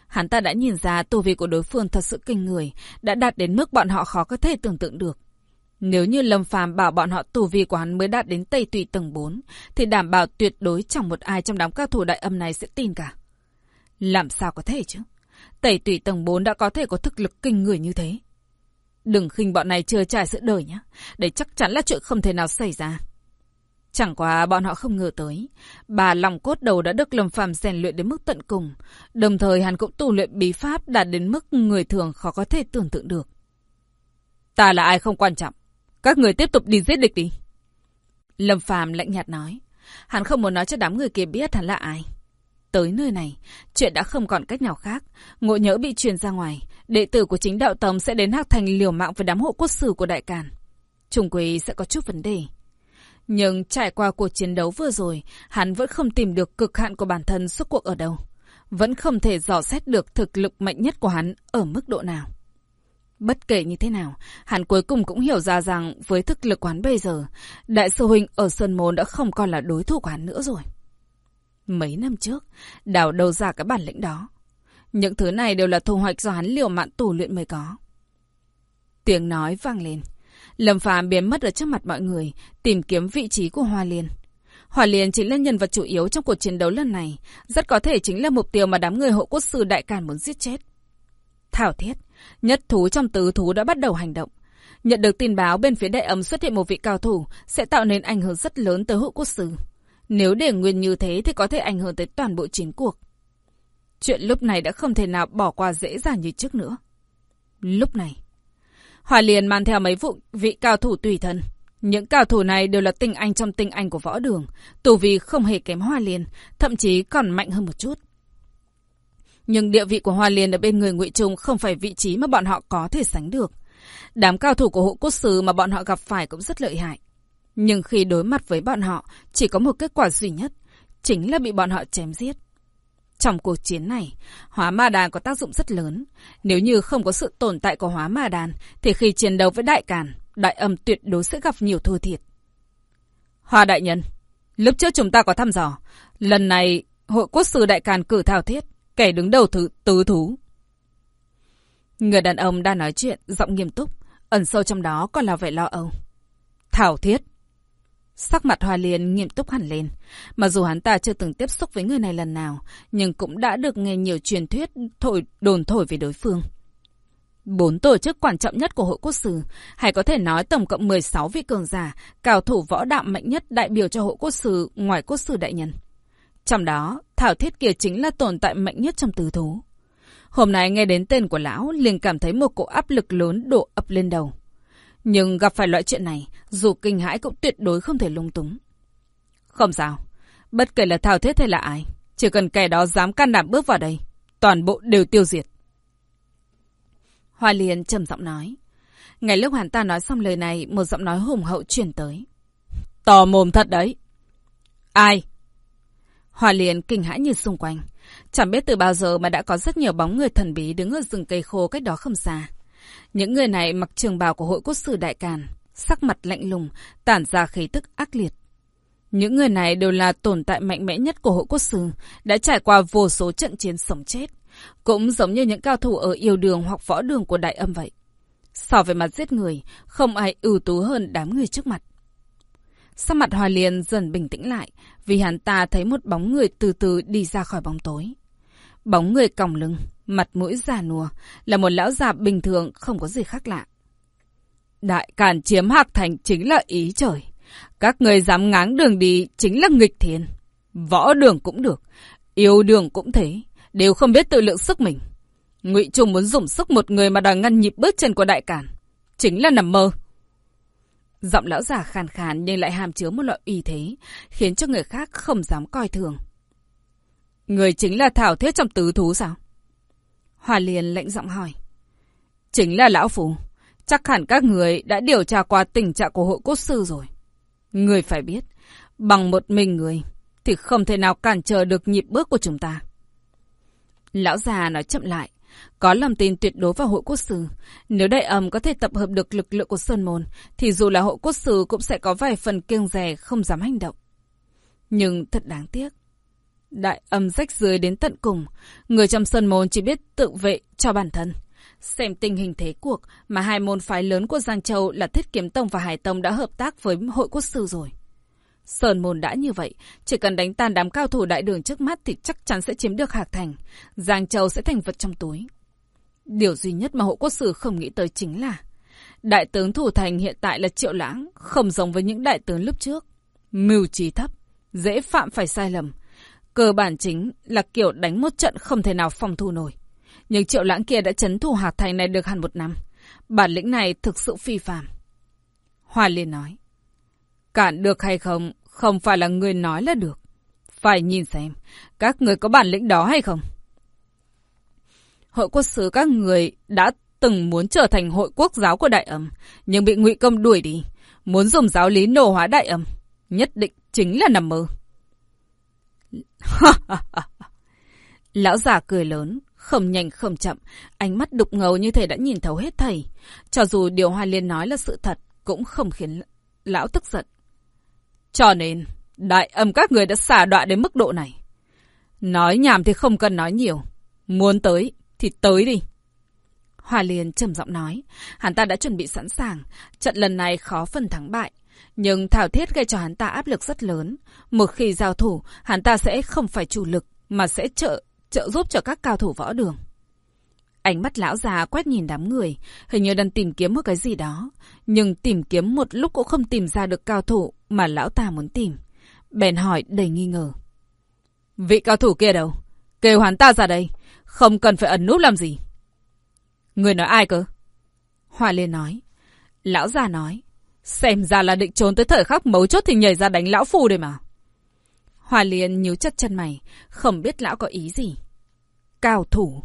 Hắn ta đã nhìn ra tu vi của đối phương thật sự kinh người, đã đạt đến mức bọn họ khó có thể tưởng tượng được. Nếu như Lâm Phàm bảo bọn họ tù vi của hắn mới đạt đến Tây Tùy tầng 4, thì đảm bảo tuyệt đối chẳng một ai trong đám cao thủ đại âm này sẽ tin cả. Làm sao có thể chứ? tẩy Tùy tầng 4 đã có thể có thực lực kinh người như thế. Đừng khinh bọn này chưa trải sự đời nhé. Đấy chắc chắn là chuyện không thể nào xảy ra. Chẳng qua bọn họ không ngờ tới, bà lòng cốt đầu đã được Lâm Phàm rèn luyện đến mức tận cùng, đồng thời hắn cũng tu luyện bí pháp đạt đến mức người thường khó có thể tưởng tượng được. Ta là ai không quan trọng, các người tiếp tục đi giết địch đi. Lâm Phàm lạnh nhạt nói, hắn không muốn nói cho đám người kia biết hắn là ai. Tới nơi này, chuyện đã không còn cách nào khác, ngộ nhỡ bị truyền ra ngoài, đệ tử của chính đạo tông sẽ đến Hạc Thành liều mạng với đám hộ quốc sử của đại càn. Trung quý sẽ có chút vấn đề. Nhưng trải qua cuộc chiến đấu vừa rồi, hắn vẫn không tìm được cực hạn của bản thân suốt cuộc ở đâu. Vẫn không thể dò xét được thực lực mạnh nhất của hắn ở mức độ nào. Bất kể như thế nào, hắn cuối cùng cũng hiểu ra rằng với thực lực của hắn bây giờ, đại sư huynh ở Sơn Môn đã không còn là đối thủ của hắn nữa rồi. Mấy năm trước, đào đầu ra cái bản lĩnh đó. Những thứ này đều là thu hoạch do hắn liều mạng tù luyện mới có. Tiếng nói vang lên. Lâm Phàm biến mất ở trước mặt mọi người, tìm kiếm vị trí của Hoa Liên. Hoa Liên chính là nhân vật chủ yếu trong cuộc chiến đấu lần này, rất có thể chính là mục tiêu mà đám người hộ quốc sư đại càn muốn giết chết. Thảo thiết, nhất thú trong tứ thú đã bắt đầu hành động. Nhận được tin báo bên phía đại âm xuất hiện một vị cao thủ sẽ tạo nên ảnh hưởng rất lớn tới hộ quốc sư. Nếu để nguyên như thế thì có thể ảnh hưởng tới toàn bộ chiến cuộc. Chuyện lúc này đã không thể nào bỏ qua dễ dàng như trước nữa. Lúc này, Hòa liền mang theo mấy vụ vị cao thủ tùy thân. Những cao thủ này đều là tinh anh trong tinh anh của võ đường. Tù vì không hề kém Hoa Liên, thậm chí còn mạnh hơn một chút. Nhưng địa vị của Hoa Liên ở bên người ngụy Trung không phải vị trí mà bọn họ có thể sánh được. Đám cao thủ của hộ cốt sứ mà bọn họ gặp phải cũng rất lợi hại. Nhưng khi đối mặt với bọn họ, chỉ có một kết quả duy nhất, chính là bị bọn họ chém giết. Trong cuộc chiến này, hóa ma đàn có tác dụng rất lớn. Nếu như không có sự tồn tại của hóa ma đàn, thì khi chiến đấu với đại càn, đại âm tuyệt đối sẽ gặp nhiều thua thiệt. Hoa đại nhân, lúc trước chúng ta có thăm dò. Lần này, hội quốc sư đại càn cử thảo thiết, kẻ đứng đầu thứ tứ thú. Người đàn ông đang nói chuyện, giọng nghiêm túc, ẩn sâu trong đó còn là vẻ lo âu. Thảo thiết. Sắc mặt Hoa Liên nghiêm túc hẳn lên. Mặc dù hắn ta chưa từng tiếp xúc với người này lần nào, nhưng cũng đã được nghe nhiều truyền thuyết thổi đồn thổi về đối phương. Bốn tổ chức quan trọng nhất của hội quốc sử, hay có thể nói tổng cộng 16 vị cường giả, cao thủ võ đạo mạnh nhất đại biểu cho hội quốc sử ngoài quốc sử đại nhân. Trong đó, Thảo Thiết kia chính là tồn tại mạnh nhất trong tứ thú. Hôm nay nghe đến tên của lão, liền cảm thấy một cỗ áp lực lớn đổ ập lên đầu. Nhưng gặp phải loại chuyện này, dù kinh hãi cũng tuyệt đối không thể lung túng. Không sao. Bất kể là Thảo Thiết hay là ai, chỉ cần kẻ đó dám can đảm bước vào đây, toàn bộ đều tiêu diệt. Hoa Liên trầm giọng nói. Ngay lúc hắn ta nói xong lời này, một giọng nói hùng hậu truyền tới. tò mồm thật đấy. Ai? Hoa liền kinh hãi nhìn xung quanh. Chẳng biết từ bao giờ mà đã có rất nhiều bóng người thần bí đứng ở rừng cây khô cách đó không xa. Những người này mặc trường bào của hội quốc sử Đại Càn, sắc mặt lạnh lùng, tản ra khí tức ác liệt. Những người này đều là tồn tại mạnh mẽ nhất của hội quốc sư, đã trải qua vô số trận chiến sống chết. Cũng giống như những cao thủ ở yêu đường hoặc võ đường của đại âm vậy. So với mặt giết người, không ai ưu tú hơn đám người trước mặt. Sắc mặt Hoa Liên dần bình tĩnh lại, vì hắn ta thấy một bóng người từ từ đi ra khỏi bóng tối. Bóng người còng lưng, mặt mũi già nùa, là một lão già bình thường không có gì khác lạ. Đại càn chiếm Hạc Thành chính là ý trời. Các người dám ngáng đường đi chính là nghịch thiên. Võ đường cũng được, yêu đường cũng thế, đều không biết tự lượng sức mình. Ngụy Trung muốn dùng sức một người mà đòi ngăn nhịp bước chân của đại càn, chính là nằm mơ. Giọng lão già khàn khàn nhưng lại hàm chứa một loại uy thế, khiến cho người khác không dám coi thường. Người chính là Thảo Thiết trong tứ thú sao? Hòa liền lệnh giọng hỏi. Chính là Lão Phù. Chắc hẳn các người đã điều tra qua tình trạng của hội cốt sư rồi. Người phải biết, bằng một mình người thì không thể nào cản trở được nhịp bước của chúng ta. Lão già nói chậm lại, có lòng tin tuyệt đối vào hội quốc sư. Nếu đại âm có thể tập hợp được lực lượng của Sơn Môn, thì dù là hội quốc sư cũng sẽ có vài phần kiêng rè không dám hành động. Nhưng thật đáng tiếc. Đại âm rách dưới đến tận cùng, người trong Sơn Môn chỉ biết tự vệ cho bản thân. Xem tình hình thế cuộc mà hai môn phái lớn của Giang Châu là Thiết Kiếm Tông và Hải Tông đã hợp tác với hội quốc sư rồi. Sơn môn đã như vậy, chỉ cần đánh tan đám cao thủ đại đường trước mắt thì chắc chắn sẽ chiếm được Hạc Thành. Giang Châu sẽ thành vật trong túi. Điều duy nhất mà hộ quốc sử không nghĩ tới chính là Đại tướng Thủ Thành hiện tại là Triệu Lãng, không giống với những đại tướng lúc trước. Mưu trí thấp, dễ phạm phải sai lầm. Cơ bản chính là kiểu đánh một trận không thể nào phòng thu nổi. Nhưng Triệu Lãng kia đã chấn thủ Hạc Thành này được hẳn một năm. Bản lĩnh này thực sự phi phàm. Hoa Liên nói. Cản được hay không, không phải là người nói là được. Phải nhìn xem, các người có bản lĩnh đó hay không? Hội quốc sứ các người đã từng muốn trở thành hội quốc giáo của đại ẩm, nhưng bị ngụy công đuổi đi. Muốn dùng giáo lý nổ hóa đại ẩm, nhất định chính là nằm mơ. Lão già cười lớn, không nhanh không chậm, ánh mắt đục ngầu như thể đã nhìn thấu hết thầy. Cho dù điều Hoa Liên nói là sự thật, cũng không khiến lão tức giận. Cho nên, đại âm các người đã xả đọa đến mức độ này. Nói nhảm thì không cần nói nhiều. Muốn tới, thì tới đi. Hòa Liên trầm giọng nói, hắn ta đã chuẩn bị sẵn sàng, trận lần này khó phần thắng bại. Nhưng Thảo Thiết gây cho hắn ta áp lực rất lớn. Một khi giao thủ, hắn ta sẽ không phải chủ lực, mà sẽ trợ, trợ giúp cho các cao thủ võ đường. Ánh mắt lão già quét nhìn đám người, hình như đang tìm kiếm một cái gì đó. Nhưng tìm kiếm một lúc cũng không tìm ra được cao thủ mà lão ta muốn tìm. Bèn hỏi đầy nghi ngờ. Vị cao thủ kia đâu? Kêu hắn ta ra đây. Không cần phải ẩn núp làm gì. Người nói ai cơ? Hoa Liên nói. Lão già nói. Xem ra là định trốn tới thời khắc mấu chốt thì nhảy ra đánh lão phù đây mà. Hoa Liên nhíu chặt chân mày. Không biết lão có ý gì. Cao thủ.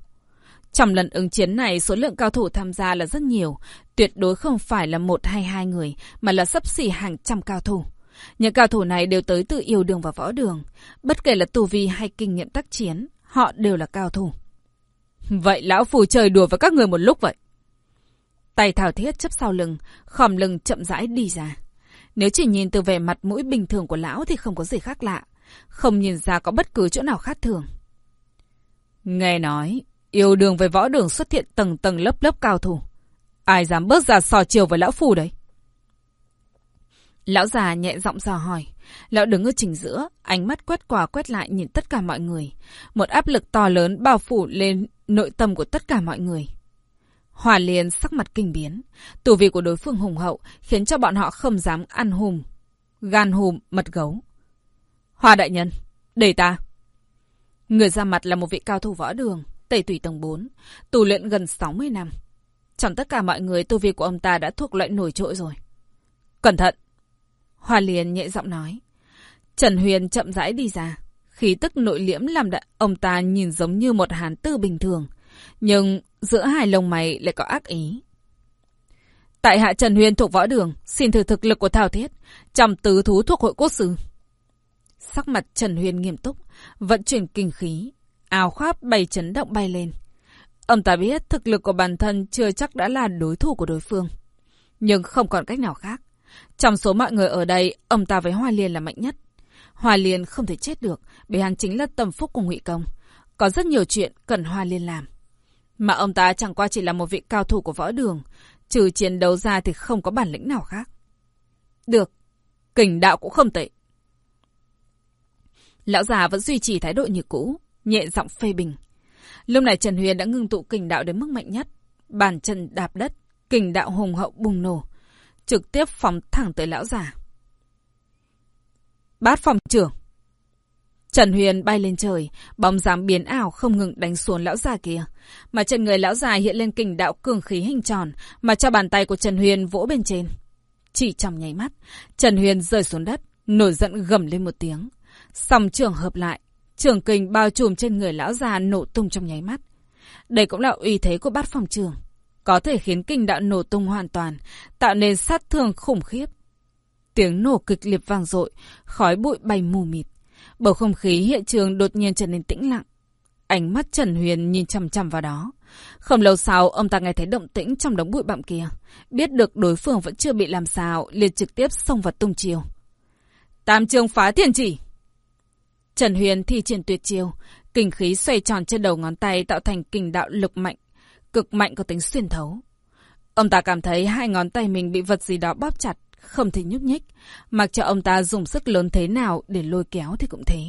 Trong lần ứng chiến này, số lượng cao thủ tham gia là rất nhiều. Tuyệt đối không phải là một hay hai người, mà là sấp xỉ hàng trăm cao thủ. Những cao thủ này đều tới từ yêu đường và võ đường. Bất kể là tu vi hay kinh nghiệm tác chiến, họ đều là cao thủ. Vậy lão phù trời đùa với các người một lúc vậy. Tay thảo thiết chấp sau lưng, khòm lưng chậm rãi đi ra. Nếu chỉ nhìn từ vẻ mặt mũi bình thường của lão thì không có gì khác lạ. Không nhìn ra có bất cứ chỗ nào khác thường. Nghe nói, yêu đường với võ đường xuất hiện tầng tầng lớp lớp cao thủ. Ai dám bước ra sò chiều với lão phù đấy? Lão già nhẹ giọng dò hỏi. Lão đứng ở chỉnh giữa, ánh mắt quét qua quét lại nhìn tất cả mọi người. Một áp lực to lớn bao phủ lên nội tâm của tất cả mọi người. Hòa liền sắc mặt kinh biến. Tù vị của đối phương hùng hậu khiến cho bọn họ không dám ăn hùm, gan hùm, mật gấu. Hòa đại nhân, để ta. Người ra mặt là một vị cao thủ võ đường, tẩy tùy tầng 4, tù luyện gần 60 năm. Trong tất cả mọi người, tu vi của ông ta đã thuộc loại nổi trội rồi. Cẩn thận! Hoa liền nhẹ giọng nói. Trần Huyền chậm rãi đi ra. Khí tức nội liễm làm đại ông ta nhìn giống như một hán tư bình thường. Nhưng giữa hai lông mày lại có ác ý. Tại hạ Trần Huyền thuộc võ đường, xin thử thực lực của Thảo Thiết, trong tứ thú thuộc hội quốc sư. Sắc mặt Trần Huyền nghiêm túc, vận chuyển kinh khí, áo khoác bay chấn động bay lên. Ông ta biết thực lực của bản thân chưa chắc đã là đối thủ của đối phương. Nhưng không còn cách nào khác. Trong số mọi người ở đây, ông ta với Hoa Liên là mạnh nhất. Hoa Liên không thể chết được, bởi hắn chính là tầm phúc của Ngụy Công. Có rất nhiều chuyện cần Hoa Liên làm. Mà ông ta chẳng qua chỉ là một vị cao thủ của võ đường, trừ chiến đấu ra thì không có bản lĩnh nào khác. Được, kình đạo cũng không tệ. Lão già vẫn duy trì thái độ như cũ, nhẹ giọng phê bình. Lúc này Trần Huyền đã ngưng tụ kình đạo đến mức mạnh nhất. Bàn chân đạp đất, kình đạo hùng hậu bùng nổ, trực tiếp phóng thẳng tới lão già. Bát phòng trưởng. Trần Huyền bay lên trời, bóng dáng biến ảo không ngừng đánh xuống lão già kia. Mà chân người lão già hiện lên kình đạo cường khí hình tròn, mà cho bàn tay của Trần Huyền vỗ bên trên. Chỉ trong nháy mắt, Trần Huyền rơi xuống đất, nổi giận gầm lên một tiếng. Song trường hợp lại, Trường kình bao trùm trên người lão già nổ tung trong nháy mắt. Đây cũng là uy thế của bát phòng trường. Có thể khiến kinh đạo nổ tung hoàn toàn, tạo nên sát thương khủng khiếp. Tiếng nổ kịch liệt vang dội, khói bụi bay mù mịt. Bầu không khí hiện trường đột nhiên trở nên tĩnh lặng. Ánh mắt Trần Huyền nhìn chằm chằm vào đó. Không lâu sau, ông ta nghe thấy động tĩnh trong đống bụi bặm kia. Biết được đối phương vẫn chưa bị làm sao, liền trực tiếp xông vào tung chiều. Tam trường phá thiên chỉ! Trần Huyền thi triển tuyệt chiêu, kinh khí xoay tròn trên đầu ngón tay tạo thành kình đạo lực mạnh, cực mạnh có tính xuyên thấu. Ông ta cảm thấy hai ngón tay mình bị vật gì đó bóp chặt, không thể nhúc nhích, mặc cho ông ta dùng sức lớn thế nào để lôi kéo thì cũng thế.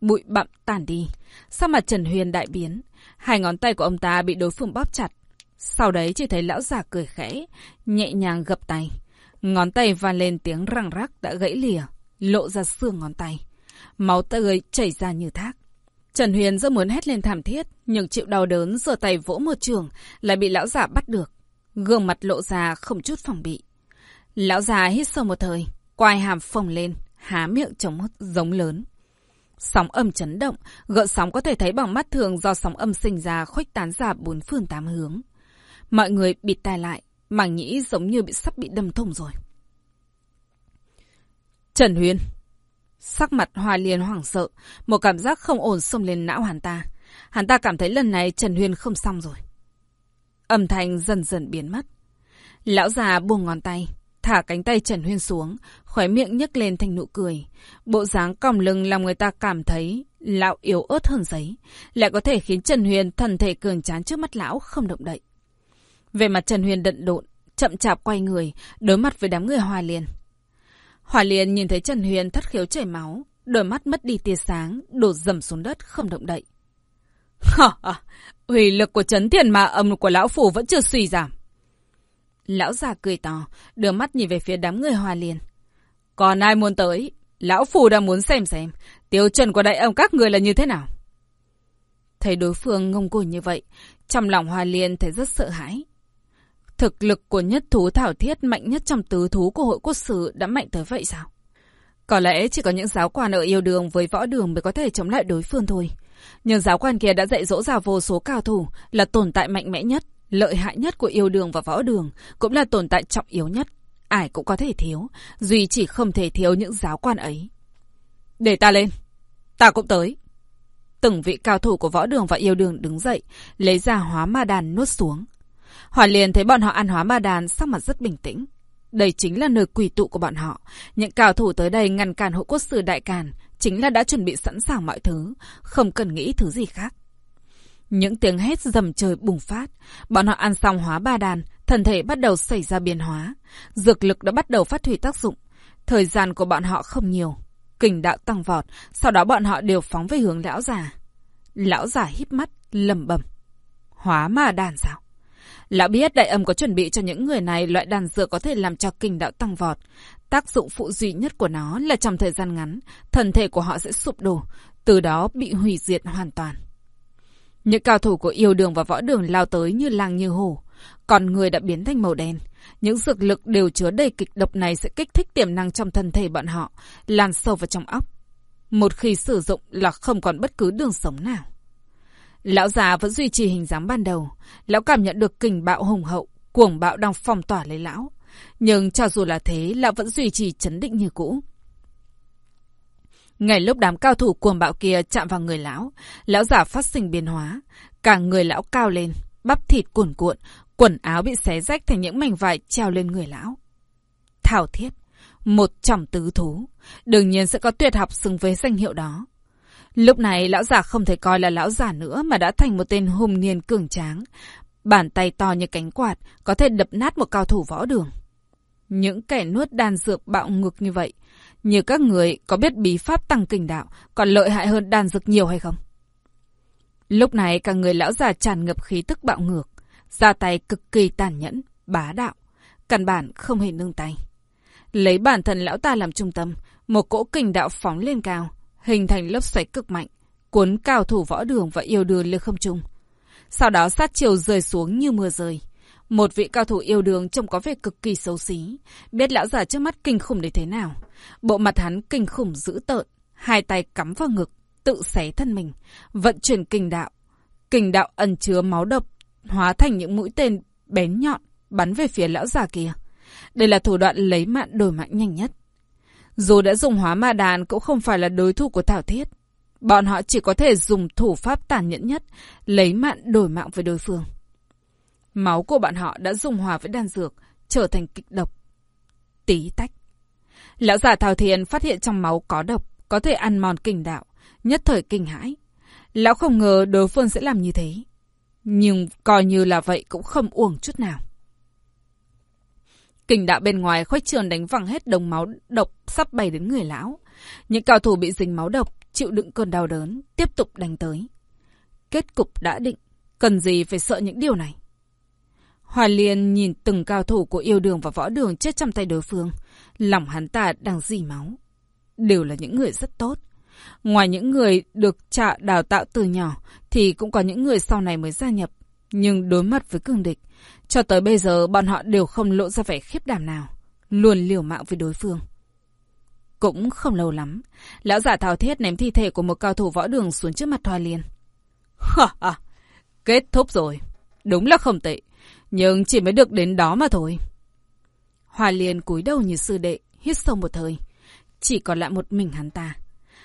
Bụi bặm tàn đi, sao mặt Trần Huyền đại biến, hai ngón tay của ông ta bị đối phương bóp chặt. Sau đấy chỉ thấy lão già cười khẽ, nhẹ nhàng gập tay. Ngón tay va lên tiếng răng rắc đã gãy lìa, lộ ra xương ngón tay. Máu tươi chảy ra như thác. Trần Huyền rất muốn hét lên thảm thiết, nhưng chịu đau đớn giơ tay vỗ một trường, lại bị lão già bắt được. Gương mặt lộ ra không chút phòng bị. Lão già hít sâu một thời, quai hàm phồng lên, há miệng chống giống lớn. Sóng âm chấn động, gợn sóng có thể thấy bằng mắt thường do sóng âm sinh ra khuếch tán ra bốn phương tám hướng. Mọi người bịt tai lại, màng nhĩ giống như bị sắp bị đâm thủng rồi. Trần Huyền Sắc mặt Hoa Liên hoảng sợ, một cảm giác không ổn xông lên não hắn ta. Hắn ta cảm thấy lần này Trần huyên không xong rồi. Âm thanh dần dần biến mất. Lão già buông ngón tay, thả cánh tay Trần Huyên xuống, khóe miệng nhấc lên thành nụ cười. Bộ dáng còng lưng làm người ta cảm thấy lão yếu ớt hơn giấy, lại có thể khiến Trần Huyền thần thể cường trán trước mắt lão không động đậy. Về mặt Trần Huyền đận độn, chậm chạp quay người, đối mặt với đám người Hoa Liên. Hoa Liên nhìn thấy Trần Huyền thất khiếu chảy máu, đôi mắt mất đi tia sáng, đổ dầm xuống đất không động đậy. Hả, uy lực của chấn thiền ma âm của lão phủ vẫn chưa suy giảm. Lão già cười to, đưa mắt nhìn về phía đám người Hoa Liên. Còn ai muốn tới? Lão phủ đang muốn xem xem, tiêu chuẩn của đại âm các người là như thế nào? Thấy đối phương ngông cuồng như vậy, trong lòng Hoa Liên thấy rất sợ hãi. Thực lực của nhất thú thảo thiết mạnh nhất trong tứ thú của hội quốc sử đã mạnh tới vậy sao? Có lẽ chỉ có những giáo quan ở yêu đường với võ đường mới có thể chống lại đối phương thôi. Nhưng giáo quan kia đã dạy dỗ ra vô số cao thủ là tồn tại mạnh mẽ nhất, lợi hại nhất của yêu đường và võ đường, cũng là tồn tại trọng yếu nhất. Ai cũng có thể thiếu, duy chỉ không thể thiếu những giáo quan ấy. Để ta lên. Ta cũng tới. Từng vị cao thủ của võ đường và yêu đường đứng dậy, lấy ra hóa ma đàn nuốt xuống. Hỏa liền thấy bọn họ ăn hóa ma đàn, sắc mặt rất bình tĩnh. Đây chính là nơi quỷ tụ của bọn họ. Những cao thủ tới đây ngăn cản hộ quốc sử đại càn, chính là đã chuẩn bị sẵn sàng mọi thứ, không cần nghĩ thứ gì khác. Những tiếng hét dầm trời bùng phát. Bọn họ ăn xong hóa ba đàn, thân thể bắt đầu xảy ra biến hóa. Dược lực đã bắt đầu phát huy tác dụng. Thời gian của bọn họ không nhiều. Kình đạo tăng vọt, sau đó bọn họ đều phóng về hướng lão già. Lão già híp mắt, lầm bầm. Hóa ma đàn sao? Lão biết đại âm có chuẩn bị cho những người này loại đàn dược có thể làm cho kinh đạo tăng vọt. Tác dụng phụ duy nhất của nó là trong thời gian ngắn, thần thể của họ sẽ sụp đổ, từ đó bị hủy diệt hoàn toàn. Những cao thủ của yêu đường và võ đường lao tới như làng như hổ. Còn người đã biến thành màu đen. Những dược lực đều chứa đầy kịch độc này sẽ kích thích tiềm năng trong thân thể bọn họ, lan sâu vào trong óc. Một khi sử dụng là không còn bất cứ đường sống nào. Lão già vẫn duy trì hình dáng ban đầu. Lão cảm nhận được kình bạo hùng hậu, cuồng bạo đang phong tỏa lấy lão. Nhưng cho dù là thế, lão vẫn duy trì chấn định như cũ. Ngay lúc đám cao thủ cuồng bạo kia chạm vào người lão, lão giả phát sinh biến hóa. Cả người lão cao lên, bắp thịt cuồn cuộn, quần áo bị xé rách thành những mảnh vải treo lên người lão. Thảo thiết, một trọng tứ thú, đương nhiên sẽ có tuyệt học xứng với danh hiệu đó. Lúc này lão giả không thể coi là lão giả nữa mà đã thành một tên hùng niên cường tráng. Bàn tay to như cánh quạt, có thể đập nát một cao thủ võ đường. Những kẻ nuốt đan dược bạo ngược như vậy, như các người có biết bí pháp tăng kình đạo còn lợi hại hơn đan dược nhiều hay không? Lúc này cả người lão già tràn ngập khí tức bạo ngược, ra tay cực kỳ tàn nhẫn, bá đạo, căn bản không hề nương tay. Lấy bản thân lão ta làm trung tâm, một cỗ kình đạo phóng lên cao, hình thành lớp xoáy cực mạnh, cuốn cao thủ võ đường và yêu đường lên không trung. Sau đó sát chiều rơi xuống như mưa rơi. Một vị cao thủ yêu đường trông có vẻ cực kỳ xấu xí, biết lão già trước mắt kinh khủng đến thế nào. Bộ mặt hắn kinh khủng dữ tợn, hai tay cắm vào ngực, tự xé thân mình, vận chuyển kinh đạo. kinh đạo ẩn chứa máu độc, hóa thành những mũi tên bén nhọn, bắn về phía lão già kia. Đây là thủ đoạn lấy mạng đổi mạng nhanh nhất. Dù đã dùng hóa ma đàn cũng không phải là đối thủ của Thảo Thiết. Bọn họ chỉ có thể dùng thủ pháp tàn nhẫn nhất, lấy mạng đổi mạng với đối phương. Máu của bọn họ đã dùng hòa với đan dược, trở thành kịch độc. Tí tách. Lão giả Thảo Thiền phát hiện trong máu có độc, có thể ăn mòn kinh đạo, nhất thời kinh hãi. Lão không ngờ đối phương sẽ làm như thế. Nhưng coi như là vậy cũng không uổng chút nào. Kình đạo bên ngoài khuếch trường đánh văng hết đồng máu độc sắp bay đến người lão. Những cao thủ bị dính máu độc, chịu đựng cơn đau đớn, tiếp tục đánh tới. Kết cục đã định, cần gì phải sợ những điều này. Hoa Liên nhìn từng cao thủ của yêu đường và võ đường chết trong tay đối phương. Lòng hắn ta đang dì máu. Đều là những người rất tốt. Ngoài những người được trạ đào tạo từ nhỏ, thì cũng có những người sau này mới gia nhập. Nhưng đối mặt với cường địch, cho tới bây giờ bọn họ đều không lộ ra vẻ khiếp đảm nào. Luôn liều mạng với đối phương. Cũng không lâu lắm, lão giả thao thiết ném thi thể của một cao thủ võ đường xuống trước mặt Hoa Liên. Ha ha, kết thúc rồi. Đúng là không tệ, nhưng chỉ mới được đến đó mà thôi. Hoa Liên cúi đầu như sư đệ, hít sâu một thời. Chỉ còn lại một mình hắn ta.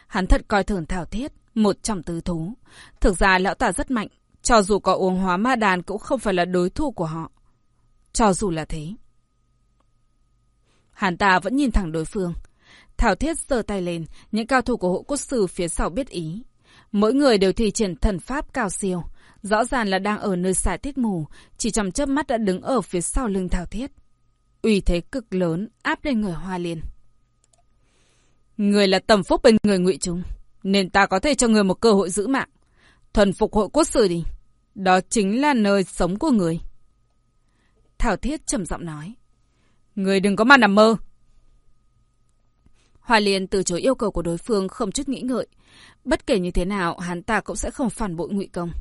Hắn thật coi thường thảo thiết, một trong tứ thú. Thực ra lão ta rất mạnh, cho dù có uống hóa ma đàn cũng không phải là đối thủ của họ. Cho dù là thế. Hàn ta vẫn nhìn thẳng đối phương. Thảo thiết giơ tay lên, những cao thủ của hộ cốt sư phía sau biết ý. Mỗi người đều thi triển thần pháp cao siêu. Rõ ràng là đang ở nơi xả tiết mù, chỉ trong chớp mắt đã đứng ở phía sau lưng Thảo thiết. uy thế cực lớn áp lên người Hoa Liên. Người là tầm phúc bên người ngụy Trung, nên ta có thể cho người một cơ hội giữ mạng. Thuần phục hội quốc sử đi. Đó chính là nơi sống của người. Thảo Thiết trầm giọng nói. Người đừng có mà nằm mơ. Hoa Liên từ chối yêu cầu của đối phương không chút nghĩ ngợi. Bất kể như thế nào, hắn ta cũng sẽ không phản bội ngụy công.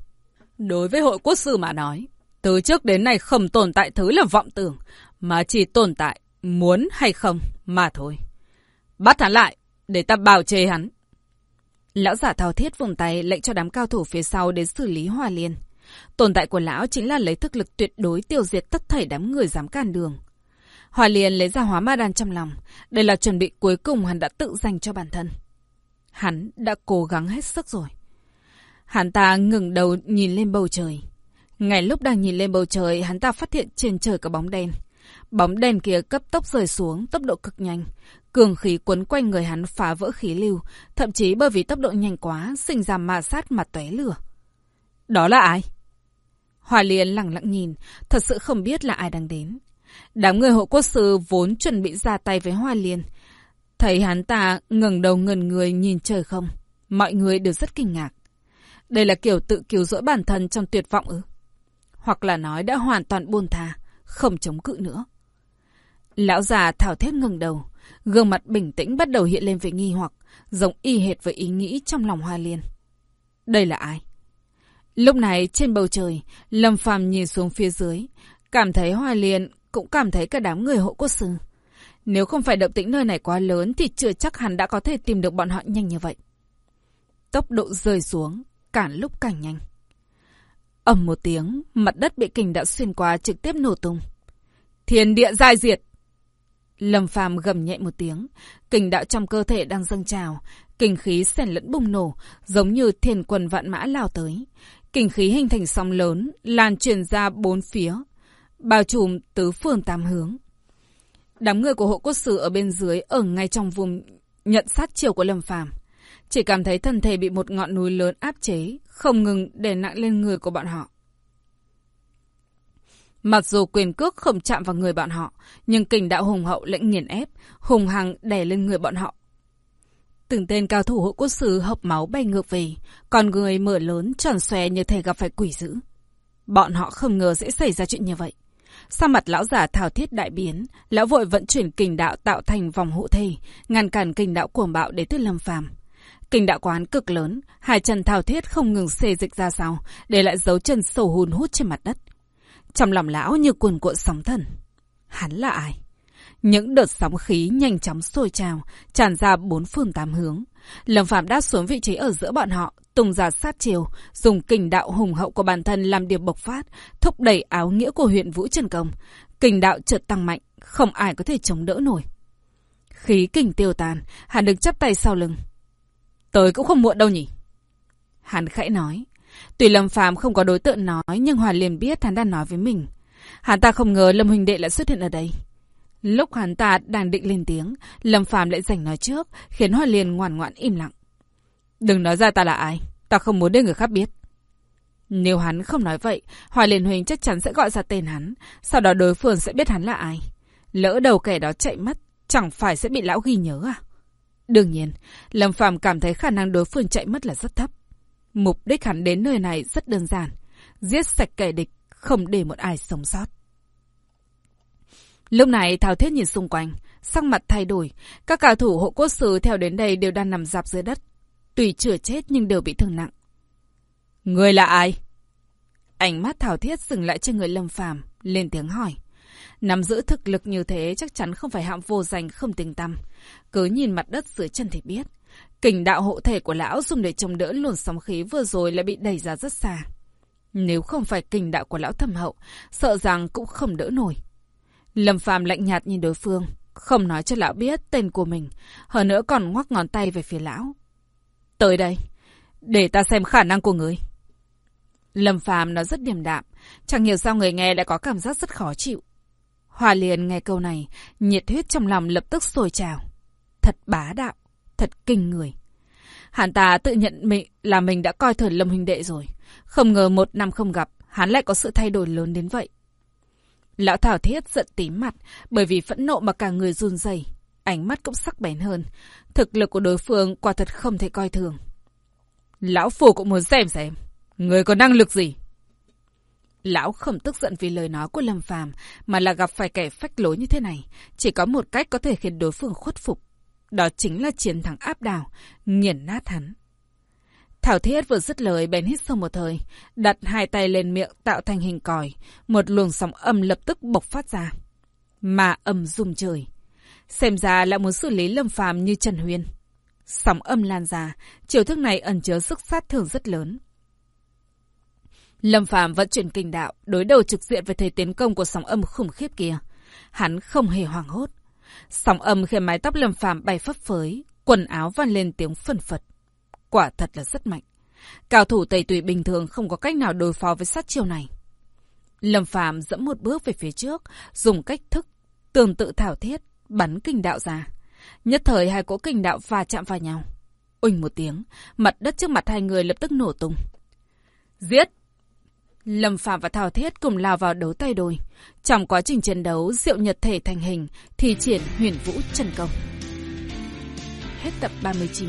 Đối với hội quốc sư mà nói, từ trước đến nay không tồn tại thứ là vọng tưởng, mà chỉ tồn tại muốn hay không mà thôi. Bắt hắn lại, để ta bào chê hắn. Lão giả thao thiết vùng tay lệnh cho đám cao thủ phía sau đến xử lý Hoa Liên. Tồn tại của lão chính là lấy thực lực tuyệt đối tiêu diệt tất thảy đám người dám cản đường. Hoa Liên lấy ra hóa ma đan trong lòng. Đây là chuẩn bị cuối cùng hắn đã tự dành cho bản thân. Hắn đã cố gắng hết sức rồi. Hắn ta ngừng đầu nhìn lên bầu trời. Ngay lúc đang nhìn lên bầu trời, hắn ta phát hiện trên trời có bóng đen. Bóng đen kia cấp tốc rời xuống, tốc độ cực nhanh. Cường khí quấn quanh người hắn phá vỡ khí lưu, thậm chí bởi vì tốc độ nhanh quá, sinh ra ma sát mà tóe lửa. Đó là ai? Hòa Liên lặng lặng nhìn, thật sự không biết là ai đang đến. Đám người hộ quốc sư vốn chuẩn bị ra tay với Hoa Liên. Thấy hắn ta ngẩng đầu ngần người nhìn trời không. Mọi người đều rất kinh ngạc. Đây là kiểu tự cứu rỗi bản thân trong tuyệt vọng ư? Hoặc là nói đã hoàn toàn buồn thà, không chống cự nữa. Lão già thảo thiết ngừng đầu, gương mặt bình tĩnh bắt đầu hiện lên vẻ nghi hoặc, giống y hệt với ý nghĩ trong lòng Hoa Liên. Đây là ai? Lúc này trên bầu trời, Lâm Phàm nhìn xuống phía dưới, cảm thấy Hoa Liên cũng cảm thấy cả đám người hộ quốc sư. Nếu không phải động tĩnh nơi này quá lớn thì chưa chắc hắn đã có thể tìm được bọn họ nhanh như vậy. Tốc độ rơi xuống, cản lúc càng nhanh. ầm một tiếng, mặt đất bị kình đã xuyên qua trực tiếp nổ tung. Thiên địa giai diệt! Lâm Phàm gầm nhẹ một tiếng, kình đạo trong cơ thể đang dâng trào, kinh khí xen lẫn bùng nổ, giống như thiên quần vạn mã lao tới. Kinh khí hình thành sóng lớn, lan truyền ra bốn phía, bao trùm tứ phương tám hướng. Đám người của hộ cốt sử ở bên dưới ở ngay trong vùng nhận sát chiều của Lâm Phàm chỉ cảm thấy thân thể bị một ngọn núi lớn áp chế, không ngừng đè nặng lên người của bọn họ. Mặc dù quyền cước không chạm vào người bọn họ, nhưng kình đạo hùng hậu lệnh nghiền ép, hùng hằng đè lên người bọn họ. Từng tên cao thủ hộ cốt sử hộc máu bay ngược về, còn người mở lớn tròn xòe như thể gặp phải quỷ dữ. Bọn họ không ngờ sẽ xảy ra chuyện như vậy. Sau mặt lão giả thảo thiết đại biến, lão vội vận chuyển kình đạo tạo thành vòng hộ thê, ngăn cản kình đạo cuồng bạo để tới lâm phàm. Kình đạo quán cực lớn, hai chân thảo thiết không ngừng xê dịch ra sau, để lại dấu chân sầu hùn hút trên mặt đất. Trong lòng lão như cuồn cuộn sóng thần. Hắn là ai? Những đợt sóng khí nhanh chóng sôi trào, tràn ra bốn phương tám hướng. Lâm Phạm đáp xuống vị trí ở giữa bọn họ, tung ra sát chiều, dùng kình đạo hùng hậu của bản thân làm điểm bộc phát, thúc đẩy áo nghĩa của huyện Vũ Trần Công. Kình đạo chợt tăng mạnh, không ai có thể chống đỡ nổi. Khí kình tiêu tàn, hắn đứng chắp tay sau lưng. Tới cũng không muộn đâu nhỉ. Hắn khẽ nói. Tuy Lâm Phạm không có đối tượng nói, nhưng Hoàn liền biết hắn đang nói với mình. Hắn ta không ngờ Lâm Huỳnh Đệ lại xuất hiện ở đây. Lúc hắn ta đang định lên tiếng, Lâm phàm lại giành nói trước, khiến Hoa Liên ngoan ngoãn im lặng. Đừng nói ra ta là ai, ta không muốn để người khác biết. Nếu hắn không nói vậy, Hoa Liên Huỳnh chắc chắn sẽ gọi ra tên hắn, sau đó đối phương sẽ biết hắn là ai. Lỡ đầu kẻ đó chạy mất, chẳng phải sẽ bị lão ghi nhớ à? Đương nhiên, Lâm phàm cảm thấy khả năng đối phương chạy mất là rất thấp. Mục đích hắn đến nơi này rất đơn giản. Giết sạch kẻ địch, không để một ai sống sót. Lúc này Thảo Thiết nhìn xung quanh, sắc mặt thay đổi. Các cao thủ hộ cốt sứ theo đến đây đều đang nằm dạp dưới đất. Tuy chưa chết nhưng đều bị thương nặng. Người là ai? Ánh mắt Thảo Thiết dừng lại trên người Lâm Phàm lên tiếng hỏi. Nắm giữ thực lực như thế chắc chắn không phải hạng vô danh không tình tâm. Cứ nhìn mặt đất dưới chân thì biết. Kình đạo hộ thể của lão dùng để chống đỡ luồng sóng khí vừa rồi lại bị đẩy ra rất xa. Nếu không phải kình đạo của lão thâm hậu, sợ rằng cũng không đỡ nổi. Lâm Phàm lạnh nhạt nhìn đối phương, không nói cho lão biết tên của mình, hơn nữa còn ngoắc ngón tay về phía lão. Tới đây, để ta xem khả năng của người. Lâm Phàm nó rất điềm đạm, chẳng hiểu sao người nghe lại có cảm giác rất khó chịu. Hòa liền nghe câu này, nhiệt huyết trong lòng lập tức sôi trào. Thật bá đạo, thật kinh người. Hắn ta tự nhận mình là mình đã coi thường Lâm Huynh Đệ rồi. Không ngờ một năm không gặp, hắn lại có sự thay đổi lớn đến vậy. Lão Thảo Thiết giận tím mặt, bởi vì phẫn nộ mà cả người run rẩy, ánh mắt cũng sắc bén hơn. Thực lực của đối phương quả thật không thể coi thường. Lão Phù cũng muốn xem xem, người có năng lực gì? Lão không tức giận vì lời nói của Lâm Phàm, mà là gặp phải kẻ phách lối như thế này, chỉ có một cách có thể khiến đối phương khuất phục. Đó chính là chiến thắng áp đảo, nghiền nát hắn. Thảo Thiết vừa dứt lời bèn hít sâu một thời, đặt hai tay lên miệng tạo thành hình còi, một luồng sóng âm lập tức bộc phát ra. Mà âm rung trời. Xem ra là muốn xử lý Lâm Phàm như Trần Huyên. Sóng âm lan ra, chiều thức này ẩn chứa sức sát thương rất lớn. Lâm Phàm vẫn chuyển kinh đạo, đối đầu trực diện với thế tiến công của sóng âm khủng khiếp kia. Hắn không hề hoảng hốt. Sóng âm khiến mái tóc Lâm Phàm bay phấp phới, quần áo vang lên tiếng phân phật. Quả thật là rất mạnh. Cao thủ tẩy tùy bình thường không có cách nào đối phó với sát chiêu này. Lâm Phàm dẫm một bước về phía trước, dùng cách thức tương tự thảo thiết, bắn kinh đạo ra. Nhất thời hai cỗ kinh đạo va chạm vào nhau. Uỳnh một tiếng, mặt đất trước mặt hai người lập tức nổ tung. Giết! Lâm Phạm và Thảo Thiết cùng lao vào đấu tay đôi. Trong quá trình chiến đấu, diệu nhật thể thành hình, thì triển huyền vũ trần công. Hết tập 39.